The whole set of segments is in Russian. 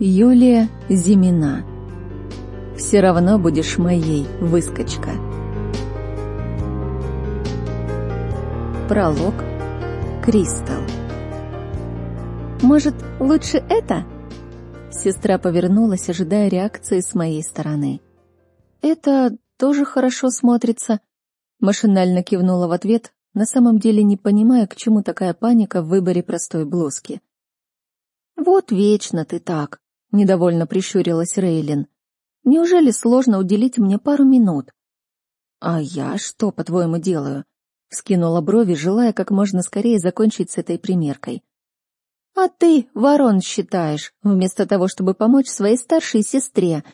Юлия Зимина. Все равно будешь моей, выскочка. Пролог. Кристал. Может, лучше это? Сестра повернулась, ожидая реакции с моей стороны. Это тоже хорошо смотрится. Машинально кивнула в ответ, на самом деле не понимая, к чему такая паника в выборе простой блузки. «Вот вечно ты так», — недовольно прищурилась Рейлин. «Неужели сложно уделить мне пару минут?» «А я что, по-твоему, делаю?» — вскинула брови, желая как можно скорее закончить с этой примеркой. «А ты ворон считаешь, вместо того, чтобы помочь своей старшей сестре».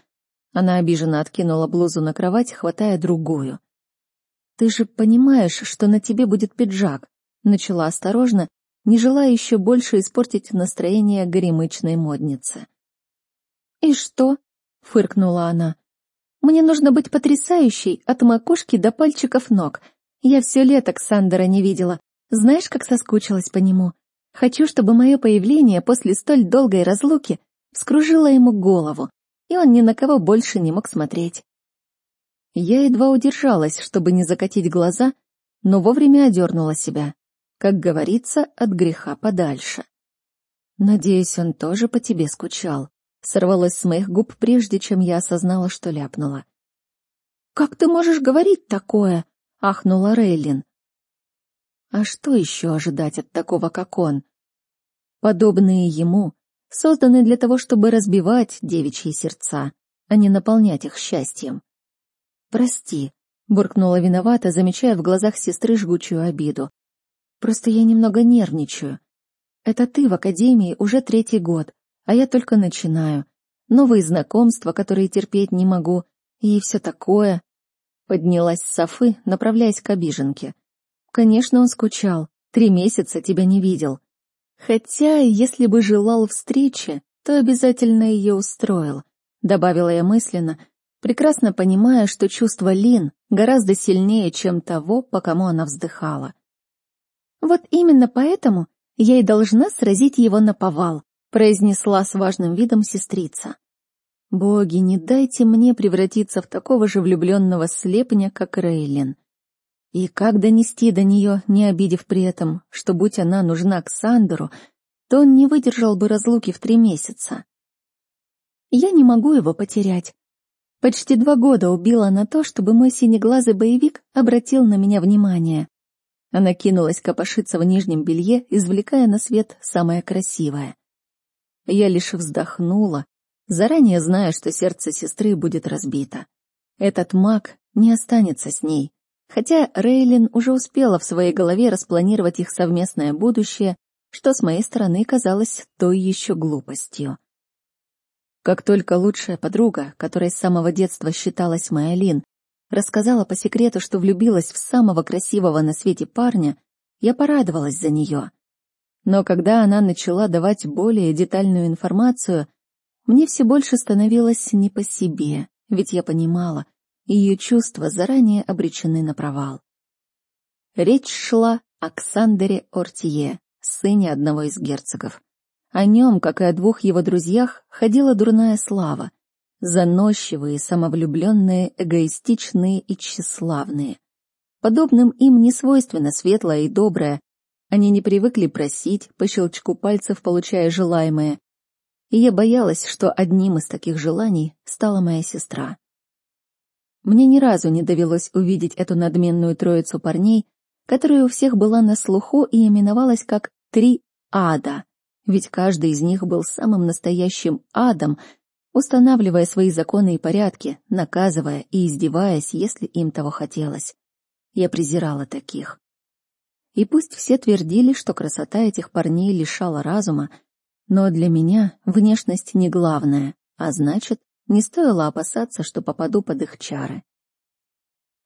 Она обиженно откинула блузу на кровать, хватая другую. «Ты же понимаешь, что на тебе будет пиджак», — начала осторожно, не желая еще больше испортить настроение горемычной модницы. «И что?» — фыркнула она. «Мне нужно быть потрясающей от макушки до пальчиков ног. Я все лето Ксандера не видела. Знаешь, как соскучилась по нему? Хочу, чтобы мое появление после столь долгой разлуки вскружило ему голову, и он ни на кого больше не мог смотреть». Я едва удержалась, чтобы не закатить глаза, но вовремя одернула себя как говорится, от греха подальше. Надеюсь, он тоже по тебе скучал. Сорвалось с моих губ, прежде чем я осознала, что ляпнула. «Как ты можешь говорить такое?» — ахнула Рейлин. А что еще ожидать от такого, как он? Подобные ему созданы для того, чтобы разбивать девичьи сердца, а не наполнять их счастьем. «Прости», — буркнула виновата, замечая в глазах сестры жгучую обиду. Просто я немного нервничаю. Это ты в академии уже третий год, а я только начинаю. Новые знакомства, которые терпеть не могу, и все такое. Поднялась с Софы, направляясь к обиженке. Конечно, он скучал. Три месяца тебя не видел. Хотя, если бы желал встречи, то обязательно ее устроил, добавила я мысленно, прекрасно понимая, что чувство Лин гораздо сильнее, чем того, по кому она вздыхала. Вот именно поэтому я и должна сразить его на повал, произнесла с важным видом сестрица. Боги, не дайте мне превратиться в такого же влюбленного слепня, как Рейлин. И как донести до нее, не обидев при этом, что будь она нужна к Сандеру, то он не выдержал бы разлуки в три месяца. Я не могу его потерять. Почти два года убила на то, чтобы мой синеглазый боевик обратил на меня внимание. Она кинулась копошиться в нижнем белье, извлекая на свет самое красивое. Я лишь вздохнула, заранее зная, что сердце сестры будет разбито. Этот маг не останется с ней, хотя Рейлин уже успела в своей голове распланировать их совместное будущее, что с моей стороны казалось той еще глупостью. Как только лучшая подруга, которой с самого детства считалась моя Лин, рассказала по секрету, что влюбилась в самого красивого на свете парня, я порадовалась за нее. Но когда она начала давать более детальную информацию, мне все больше становилось не по себе, ведь я понимала, ее чувства заранее обречены на провал. Речь шла о Ксандере Ортие, сыне одного из герцогов. О нем, как и о двух его друзьях, ходила дурная слава — заносчивые, самовлюбленные, эгоистичные и тщеславные. Подобным им не свойственно светлое и доброе. Они не привыкли просить, по щелчку пальцев получая желаемое. И я боялась, что одним из таких желаний стала моя сестра. Мне ни разу не довелось увидеть эту надменную троицу парней, которая у всех была на слуху и именовалась как «три ада», ведь каждый из них был самым настоящим адом, устанавливая свои законы и порядки, наказывая и издеваясь, если им того хотелось. Я презирала таких. И пусть все твердили, что красота этих парней лишала разума, но для меня внешность не главное, а значит, не стоило опасаться, что попаду под их чары.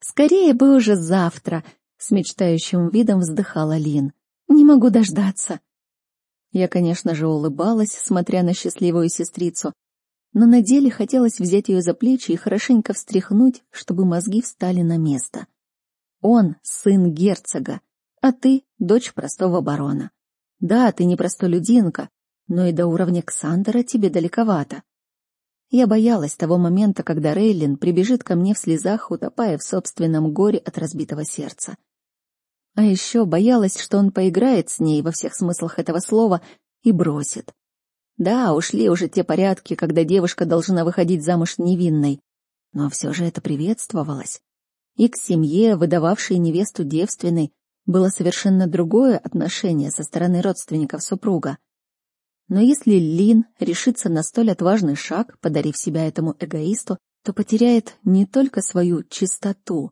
«Скорее бы уже завтра!» — с мечтающим видом вздыхала Лин. «Не могу дождаться!» Я, конечно же, улыбалась, смотря на счастливую сестрицу, но на деле хотелось взять ее за плечи и хорошенько встряхнуть, чтобы мозги встали на место. Он — сын герцога, а ты — дочь простого барона. Да, ты не простолюдинка, но и до уровня Ксандера тебе далековато. Я боялась того момента, когда Рейлин прибежит ко мне в слезах, утопая в собственном горе от разбитого сердца. А еще боялась, что он поиграет с ней во всех смыслах этого слова и бросит. Да, ушли уже те порядки, когда девушка должна выходить замуж невинной, но все же это приветствовалось. И к семье, выдававшей невесту девственной, было совершенно другое отношение со стороны родственников супруга. Но если Лин решится на столь отважный шаг, подарив себя этому эгоисту, то потеряет не только свою чистоту,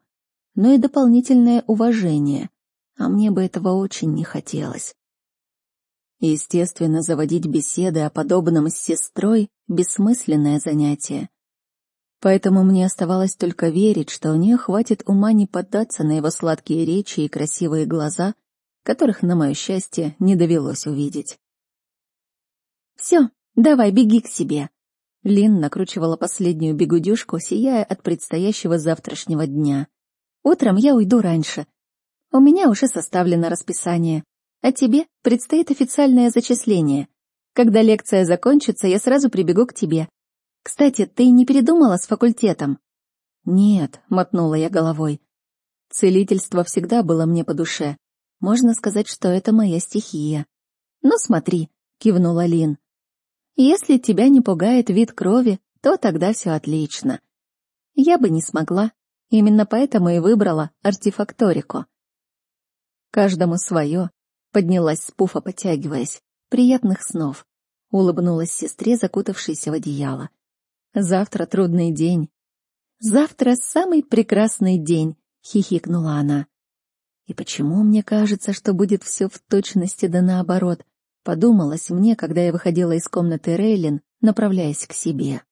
но и дополнительное уважение, а мне бы этого очень не хотелось. Естественно, заводить беседы о подобном с сестрой — бессмысленное занятие. Поэтому мне оставалось только верить, что у нее хватит ума не поддаться на его сладкие речи и красивые глаза, которых, на мое счастье, не довелось увидеть. Все, давай, беги к себе. Лин накручивала последнюю бегудюшку, сияя от предстоящего завтрашнего дня. Утром я уйду раньше. У меня уже составлено расписание. А тебе предстоит официальное зачисление. Когда лекция закончится, я сразу прибегу к тебе. Кстати, ты не передумала с факультетом? Нет, мотнула я головой. Целительство всегда было мне по душе. Можно сказать, что это моя стихия. Ну смотри, кивнула Лин. Если тебя не пугает вид крови, то тогда все отлично. Я бы не смогла. Именно поэтому и выбрала артефакторику. Каждому свое. Поднялась с пуфа, потягиваясь. Приятных снов. Улыбнулась сестре, закутавшейся в одеяло. Завтра трудный день. Завтра самый прекрасный день, хихикнула она. И почему мне кажется, что будет все в точности да наоборот? Подумалось мне, когда я выходила из комнаты Рейлин, направляясь к себе.